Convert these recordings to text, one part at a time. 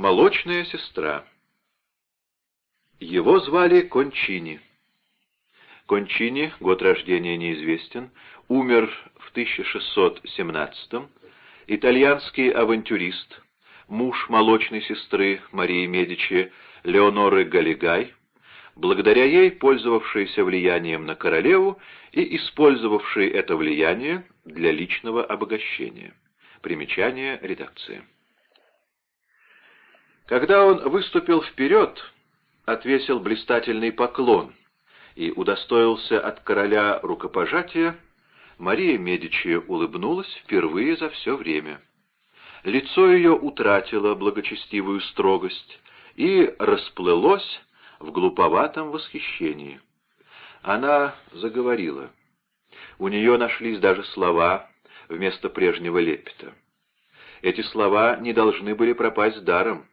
Молочная сестра. Его звали Кончини. Кончини, год рождения неизвестен, умер в 1617 итальянский авантюрист, муж молочной сестры Марии Медичи Леоноры Галигай, благодаря ей пользовавшийся влиянием на королеву и использовавший это влияние для личного обогащения. Примечание редакции. Когда он выступил вперед, отвесил блистательный поклон и удостоился от короля рукопожатия, Мария Медичи улыбнулась впервые за все время. Лицо ее утратило благочестивую строгость и расплылось в глуповатом восхищении. Она заговорила. У нее нашлись даже слова вместо прежнего лепета. Эти слова не должны были пропасть даром.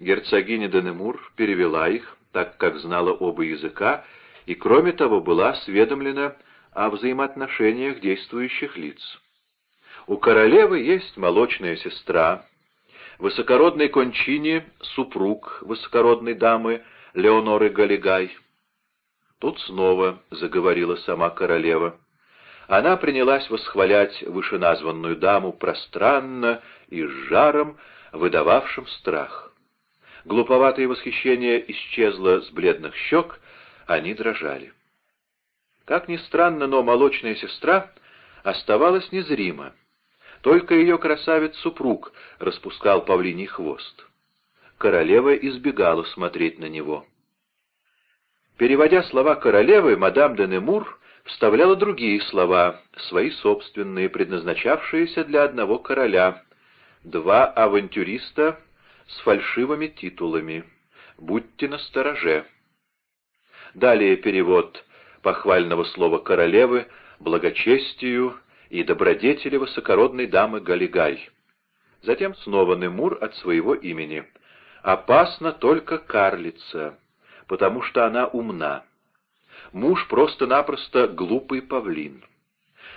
Герцогиня Денемур перевела их, так как знала оба языка, и, кроме того, была осведомлена о взаимоотношениях действующих лиц. У королевы есть молочная сестра, высокородный кончини супруг высокородной дамы Леоноры Галигай. Тут снова заговорила сама королева. Она принялась восхвалять вышеназванную даму пространно и с жаром, выдававшим страх. Глуповатое восхищение исчезло с бледных щек, они дрожали. Как ни странно, но молочная сестра оставалась незрима. Только ее красавец-супруг распускал павлиний хвост. Королева избегала смотреть на него. Переводя слова королевы, мадам де Немур вставляла другие слова, свои собственные, предназначавшиеся для одного короля. Два авантюриста с фальшивыми титулами. Будьте настороже. Далее перевод похвального слова королевы, благочестию и добродетели высокородной дамы Галигай. Затем снова Немур от своего имени. «Опасна только карлица, потому что она умна. Муж просто-напросто глупый павлин.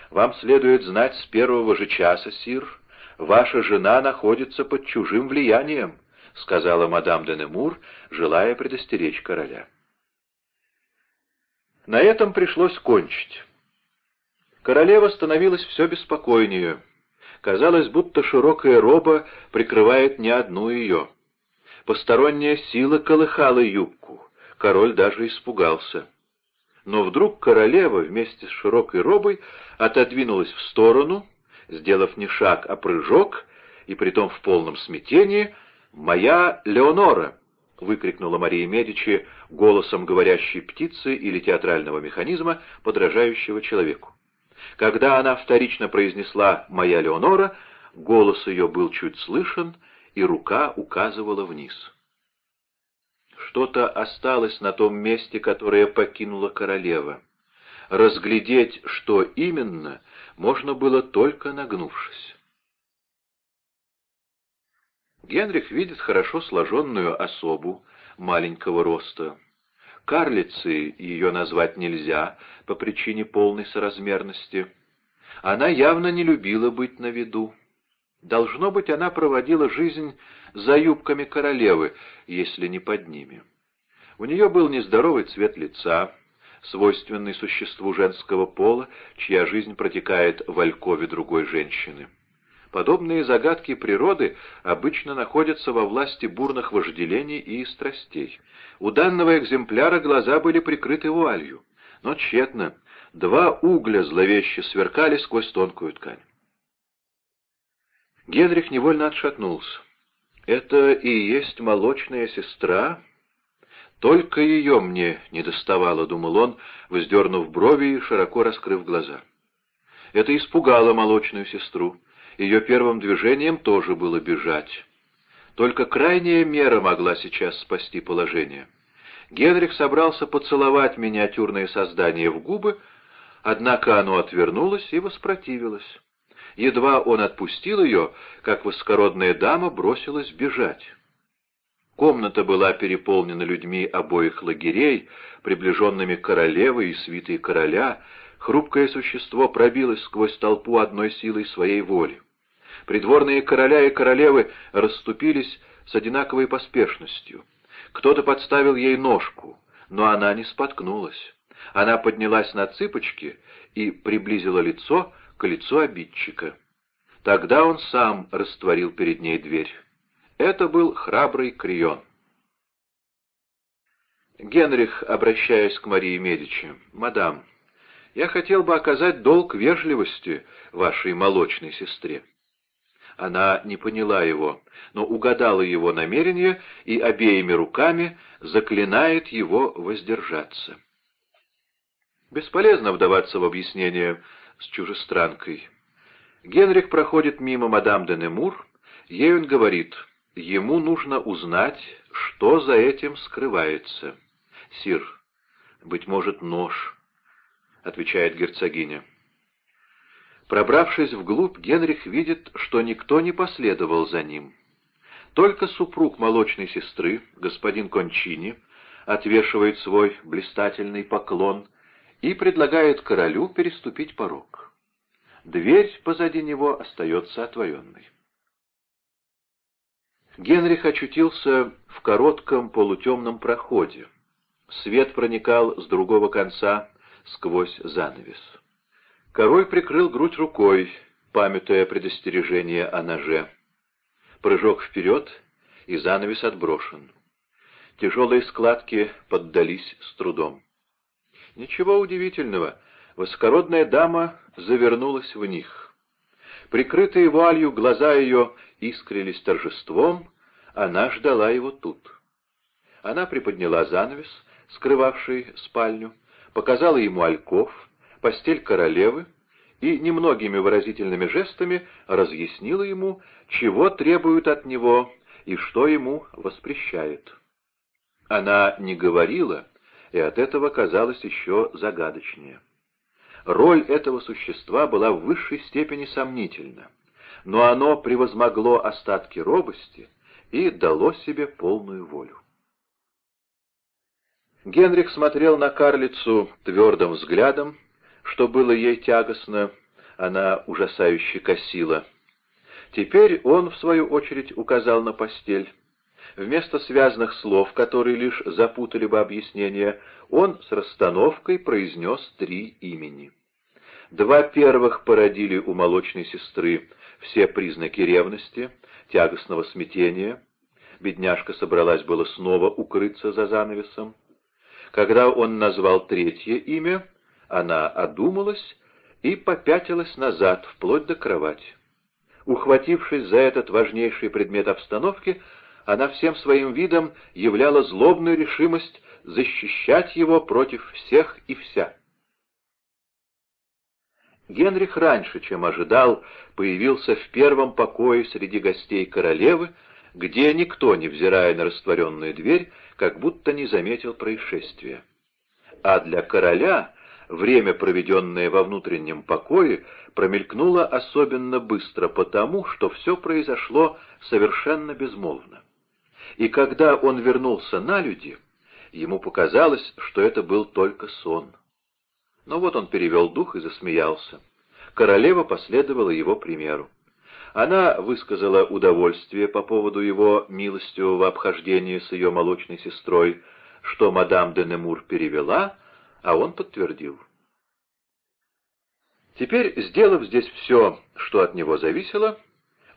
Вам следует знать с первого же часа, сир, ваша жена находится под чужим влиянием», — сказала мадам де Немур, желая предостеречь короля. На этом пришлось кончить. Королева становилась все беспокойнее. Казалось, будто широкая роба прикрывает не одну ее. Посторонняя сила колыхала юбку. Король даже испугался. Но вдруг королева вместе с широкой робой отодвинулась в сторону, сделав не шаг, а прыжок, и притом в полном смятении, «Моя Леонора!» — выкрикнула Мария Медичи голосом говорящей птицы или театрального механизма, подражающего человеку. Когда она вторично произнесла «Моя Леонора», голос ее был чуть слышен, и рука указывала вниз. Что-то осталось на том месте, которое покинула королева. Разглядеть, что именно, можно было только нагнувшись. Генрих видит хорошо сложенную особу маленького роста. Карлицей ее назвать нельзя по причине полной соразмерности. Она явно не любила быть на виду. Должно быть, она проводила жизнь за юбками королевы, если не под ними. У нее был нездоровый цвет лица, свойственный существу женского пола, чья жизнь протекает в алькове другой женщины. Подобные загадки природы обычно находятся во власти бурных вожделений и страстей. У данного экземпляра глаза были прикрыты вуалью, но тщетно. Два угля зловеще сверкали сквозь тонкую ткань. Генрих невольно отшатнулся. «Это и есть молочная сестра?» «Только ее мне не доставало», — думал он, вздернув брови и широко раскрыв глаза. Это испугало молочную сестру. Ее первым движением тоже было бежать. Только крайняя мера могла сейчас спасти положение. Генрих собрался поцеловать миниатюрное создание в губы, однако оно отвернулось и воспротивилось. Едва он отпустил ее, как воскородная дама бросилась бежать. Комната была переполнена людьми обоих лагерей, приближенными королевой и свитой короля, хрупкое существо пробилось сквозь толпу одной силой своей воли. Придворные короля и королевы расступились с одинаковой поспешностью. Кто-то подставил ей ножку, но она не споткнулась. Она поднялась на цыпочки и приблизила лицо к лицу обидчика. Тогда он сам растворил перед ней дверь. Это был храбрый Крион. Генрих, обращаясь к Марии Медичи, «Мадам, я хотел бы оказать долг вежливости вашей молочной сестре». Она не поняла его, но угадала его намерение и обеими руками заклинает его воздержаться. Бесполезно вдаваться в объяснение с чужестранкой. Генрих проходит мимо мадам де Немур, ей он говорит, ему нужно узнать, что за этим скрывается. «Сир, быть может, нож», — отвечает герцогиня. Пробравшись вглубь, Генрих видит, что никто не последовал за ним. Только супруг молочной сестры, господин Кончини, отвешивает свой блистательный поклон и предлагает королю переступить порог. Дверь позади него остается отворенной. Генрих очутился в коротком полутемном проходе. Свет проникал с другого конца сквозь занавес. Король прикрыл грудь рукой, памятуя предостережение о ноже. Прыжок вперед, и занавес отброшен. Тяжелые складки поддались с трудом. Ничего удивительного, высокородная дама завернулась в них. Прикрытые вуалью глаза ее искрились торжеством, она ждала его тут. Она приподняла занавес, скрывавший спальню, показала ему альков, постель королевы и немногими выразительными жестами разъяснила ему, чего требуют от него и что ему воспрещает. Она не говорила, и от этого казалось еще загадочнее. Роль этого существа была в высшей степени сомнительна, но оно превозмогло остатки робости и дало себе полную волю. Генрих смотрел на карлицу твердым взглядом, что было ей тягостно, она ужасающе косила. Теперь он, в свою очередь, указал на постель. Вместо связанных слов, которые лишь запутали бы объяснение, он с расстановкой произнес три имени. Два первых породили у молочной сестры все признаки ревности, тягостного смятения. Бедняжка собралась было снова укрыться за занавесом. Когда он назвал третье имя, она одумалась и попятилась назад, вплоть до кровати. Ухватившись за этот важнейший предмет обстановки, она всем своим видом являла злобную решимость защищать его против всех и вся. Генрих раньше, чем ожидал, появился в первом покое среди гостей королевы, где никто, невзирая на растворенную дверь, как будто не заметил происшествия. А для короля время, проведенное во внутреннем покое, промелькнуло особенно быстро потому, что все произошло совершенно безмолвно. И когда он вернулся на люди, ему показалось, что это был только сон. Но вот он перевел дух и засмеялся. Королева последовала его примеру. Она высказала удовольствие по поводу его милостивого обхождения с ее молочной сестрой, что мадам де Немур перевела, а он подтвердил. Теперь, сделав здесь все, что от него зависело,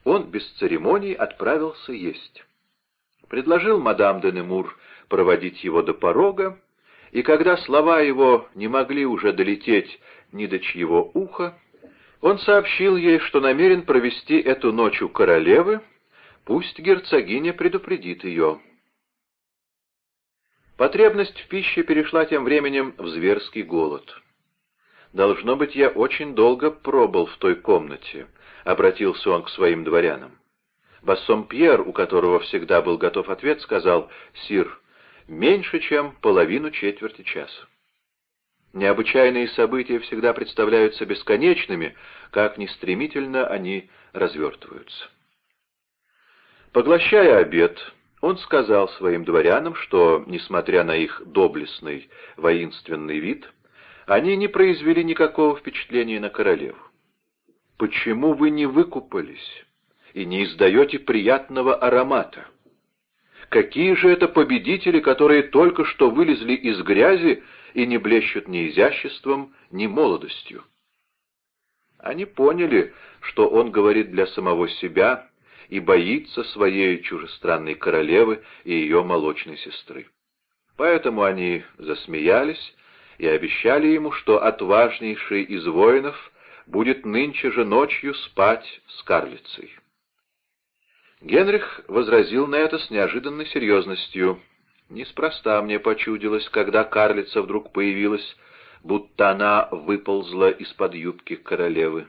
он без церемоний отправился есть. Предложил мадам де Немур проводить его до порога, и когда слова его не могли уже долететь ни до чьего уха, он сообщил ей, что намерен провести эту ночь у королевы, пусть герцогиня предупредит ее. Потребность в пище перешла тем временем в зверский голод. «Должно быть, я очень долго пробыл в той комнате», — обратился он к своим дворянам. Бассом Пьер, у которого всегда был готов ответ, сказал, «Сир, меньше, чем половину четверти часа». Необычайные события всегда представляются бесконечными, как ни стремительно они развертываются. Поглощая обед, он сказал своим дворянам, что, несмотря на их доблестный, воинственный вид, они не произвели никакого впечатления на королеву. «Почему вы не выкупались и не издаете приятного аромата?» Какие же это победители, которые только что вылезли из грязи и не блещут ни изяществом, ни молодостью? Они поняли, что он говорит для самого себя и боится своей чужестранной королевы и ее молочной сестры. Поэтому они засмеялись и обещали ему, что отважнейший из воинов будет нынче же ночью спать с карлицей. Генрих возразил на это с неожиданной серьезностью. Неспроста мне почудилось, когда карлица вдруг появилась, будто она выползла из-под юбки королевы.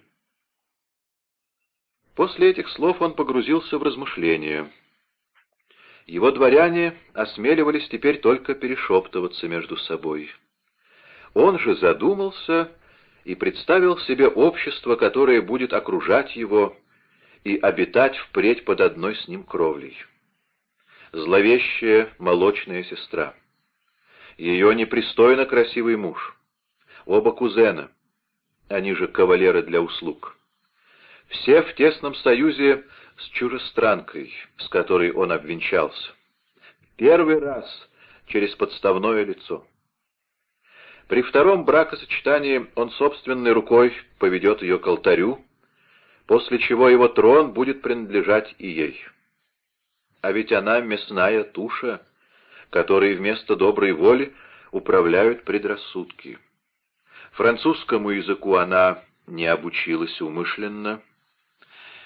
После этих слов он погрузился в размышления. Его дворяне осмеливались теперь только перешептываться между собой. Он же задумался и представил себе общество, которое будет окружать его и обитать впредь под одной с ним кровлей. Зловещая молочная сестра. Ее непристойно красивый муж. Оба кузена. Они же кавалеры для услуг. Все в тесном союзе с чужестранкой, с которой он обвенчался. Первый раз через подставное лицо. При втором бракосочетании он собственной рукой поведет ее к алтарю, после чего его трон будет принадлежать и ей. А ведь она мясная туша, которой вместо доброй воли управляют предрассудки. Французскому языку она не обучилась умышленно.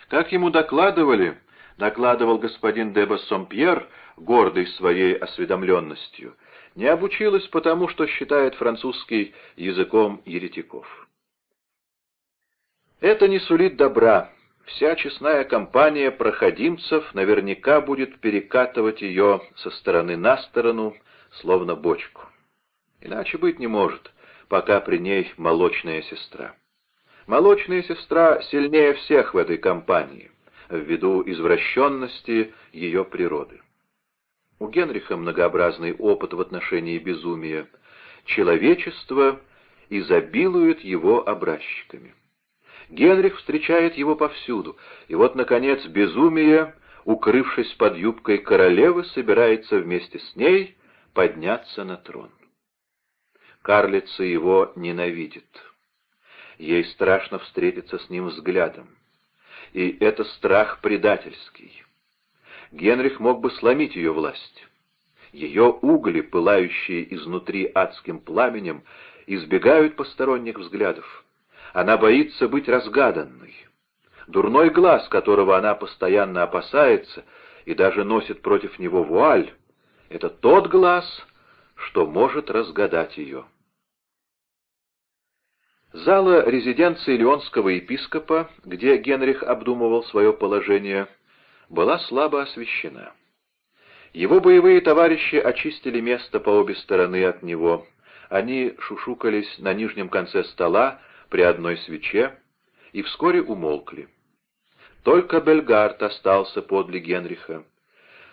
Как ему докладывали, докладывал господин де Бассомпьер, гордый своей осведомленностью, не обучилась потому, что считает французский языком еретиков. Это не сулит добра. Вся честная компания проходимцев наверняка будет перекатывать ее со стороны на сторону, словно бочку. Иначе быть не может, пока при ней молочная сестра. Молочная сестра сильнее всех в этой компании, ввиду извращенности ее природы. У Генриха многообразный опыт в отношении безумия. Человечество изобилует его образчиками. Генрих встречает его повсюду, и вот, наконец, безумие, укрывшись под юбкой королевы, собирается вместе с ней подняться на трон. Карлица его ненавидит. Ей страшно встретиться с ним взглядом. И это страх предательский. Генрих мог бы сломить ее власть. Ее угли, пылающие изнутри адским пламенем, избегают посторонних взглядов. Она боится быть разгаданной. Дурной глаз, которого она постоянно опасается и даже носит против него вуаль, это тот глаз, что может разгадать ее. Зала резиденции леонского епископа, где Генрих обдумывал свое положение, была слабо освещена. Его боевые товарищи очистили место по обе стороны от него. Они шушукались на нижнем конце стола, при одной свече и вскоре умолкли. Только Бельгард остался подле Генриха,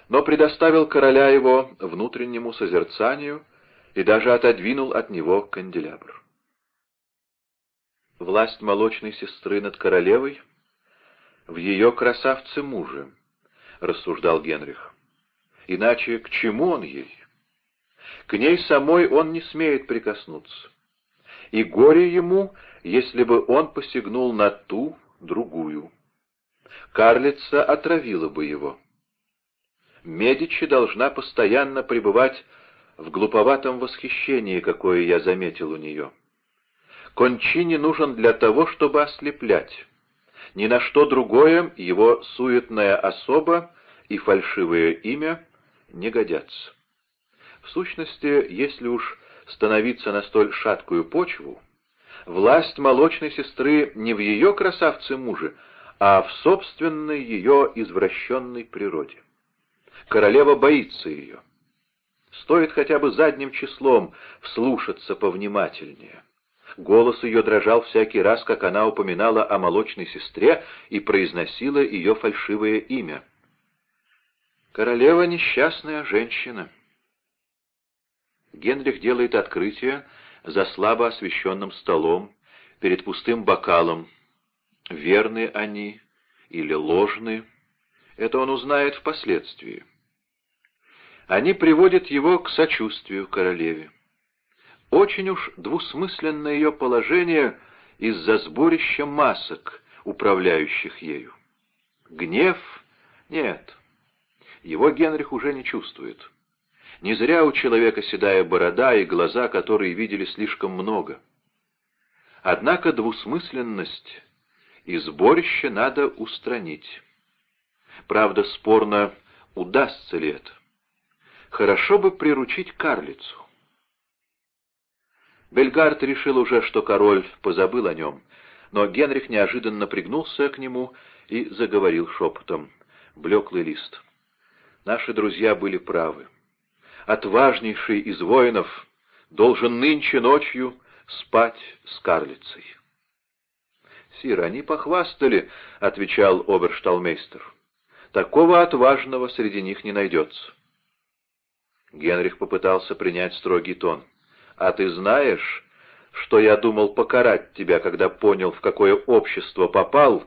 но предоставил короля его внутреннему созерцанию и даже отодвинул от него канделябр. Власть молочной сестры над королевой в ее красавце муже, рассуждал Генрих. Иначе к чему он ей? К ней самой он не смеет прикоснуться и горе ему, если бы он посягнул на ту, другую. Карлица отравила бы его. Медичи должна постоянно пребывать в глуповатом восхищении, какое я заметил у нее. Кончини нужен для того, чтобы ослеплять. Ни на что другое его суетная особа и фальшивое имя не годятся. В сущности, если уж становиться на столь шаткую почву, власть молочной сестры не в ее красавце-муже, а в собственной ее извращенной природе. Королева боится ее. Стоит хотя бы задним числом вслушаться повнимательнее. Голос ее дрожал всякий раз, как она упоминала о молочной сестре и произносила ее фальшивое имя. Королева — несчастная женщина. Генрих делает открытие за слабо освещенным столом, перед пустым бокалом. Верны они или ложны, это он узнает впоследствии. Они приводят его к сочувствию королеве. Очень уж двусмысленно ее положение из-за сборища масок, управляющих ею. Гнев? Нет. Его Генрих уже не чувствует. Не зря у человека седая борода и глаза, которые видели слишком много. Однако двусмысленность и сборище надо устранить. Правда, спорно, удастся ли это. Хорошо бы приручить карлицу. Бельгард решил уже, что король позабыл о нем, но Генрих неожиданно пригнулся к нему и заговорил шепотом. Блеклый лист. Наши друзья были правы. Отважнейший из воинов должен нынче ночью спать с карлицей. «Сир, они похвастали», — отвечал обершталмейстер. «Такого отважного среди них не найдется». Генрих попытался принять строгий тон. «А ты знаешь, что я думал покарать тебя, когда понял, в какое общество попал,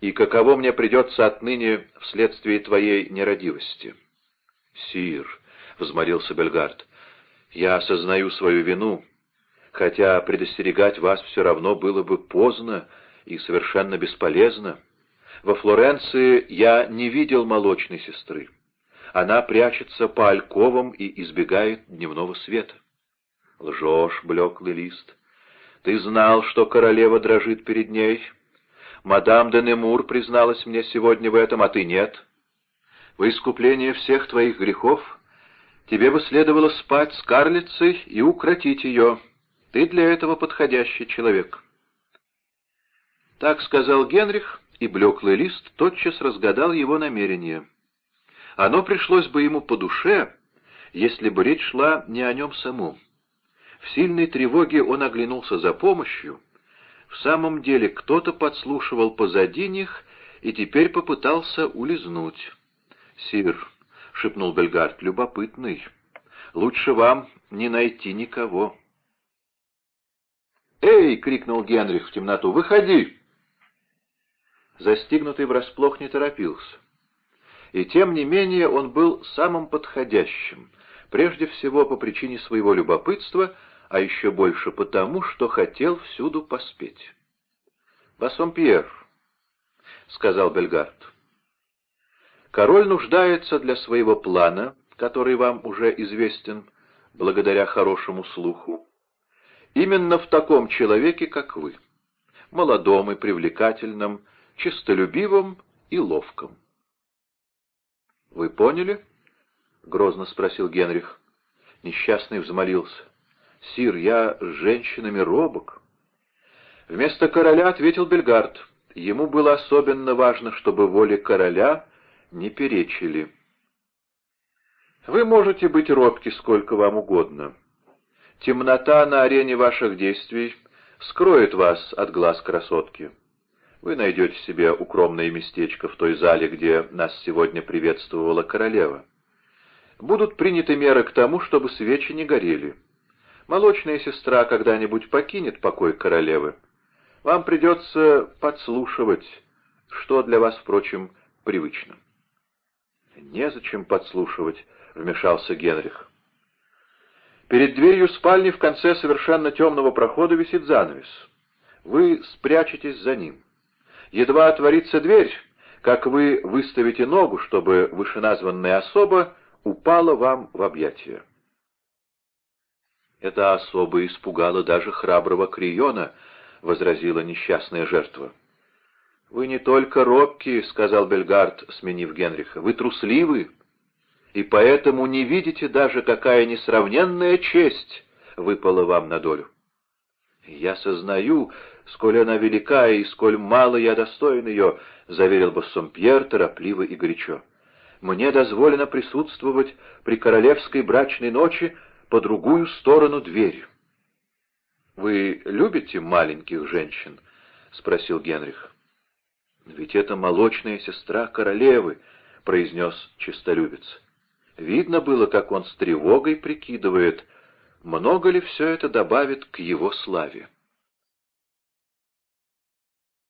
и каково мне придется отныне вследствие твоей нерадивости?» «Сир», — взмолился Бельгард, — «я осознаю свою вину, хотя предостерегать вас все равно было бы поздно и совершенно бесполезно. Во Флоренции я не видел молочной сестры. Она прячется по альковам и избегает дневного света. Лжешь, блеклый лист. Ты знал, что королева дрожит перед ней. Мадам де Немур призналась мне сегодня в этом, а ты нет. В искупление всех твоих грехов тебе бы следовало спать с карлицей и укротить ее. Ты для этого подходящий человек». Так сказал Генрих, и блеклый лист тотчас разгадал его намерение. Оно пришлось бы ему по душе, если бы речь шла не о нем самом. В сильной тревоге он оглянулся за помощью. В самом деле кто-то подслушивал позади них и теперь попытался улизнуть. «Сир», — шепнул Бельгард, — «любопытный. Лучше вам не найти никого». «Эй!» — крикнул Генрих в темноту. «Выходи!» Застигнутый врасплох не торопился. И тем не менее он был самым подходящим, прежде всего по причине своего любопытства, а еще больше потому, что хотел всюду поспеть. «Бассомпьер», — сказал Бельгард, — «король нуждается для своего плана, который вам уже известен, благодаря хорошему слуху, именно в таком человеке, как вы, молодом и привлекательном, честолюбивым и ловким. «Вы поняли?» — грозно спросил Генрих. Несчастный взмолился. «Сир, я с женщинами робок». Вместо короля ответил Бельгард. Ему было особенно важно, чтобы воле короля не перечили. «Вы можете быть робки сколько вам угодно. Темнота на арене ваших действий скроет вас от глаз красотки. Вы найдете себе укромное местечко в той зале, где нас сегодня приветствовала королева. Будут приняты меры к тому, чтобы свечи не горели. Молочная сестра когда-нибудь покинет покой королевы. Вам придется подслушивать, что для вас, впрочем, привычно. «Незачем подслушивать», — вмешался Генрих. Перед дверью спальни в конце совершенно темного прохода висит занавес. Вы спрячетесь за ним. Едва отворится дверь, как вы выставите ногу, чтобы вышеназванная особа упала вам в объятия. «Эта особа испугала даже храброго Криона», — возразила несчастная жертва. «Вы не только робкие», — сказал Бельгард, сменив Генриха, — «вы трусливы, и поэтому не видите даже, какая несравненная честь выпала вам на долю. Я сознаю, сколь она велика и сколь мало я достоин ее, — заверил Боссомпьер торопливо и горячо. Мне дозволено присутствовать при королевской брачной ночи по другую сторону двери. — Вы любите маленьких женщин? — спросил Генрих. — Ведь это молочная сестра королевы, — произнес чистолюбец. Видно было, как он с тревогой прикидывает, много ли все это добавит к его славе.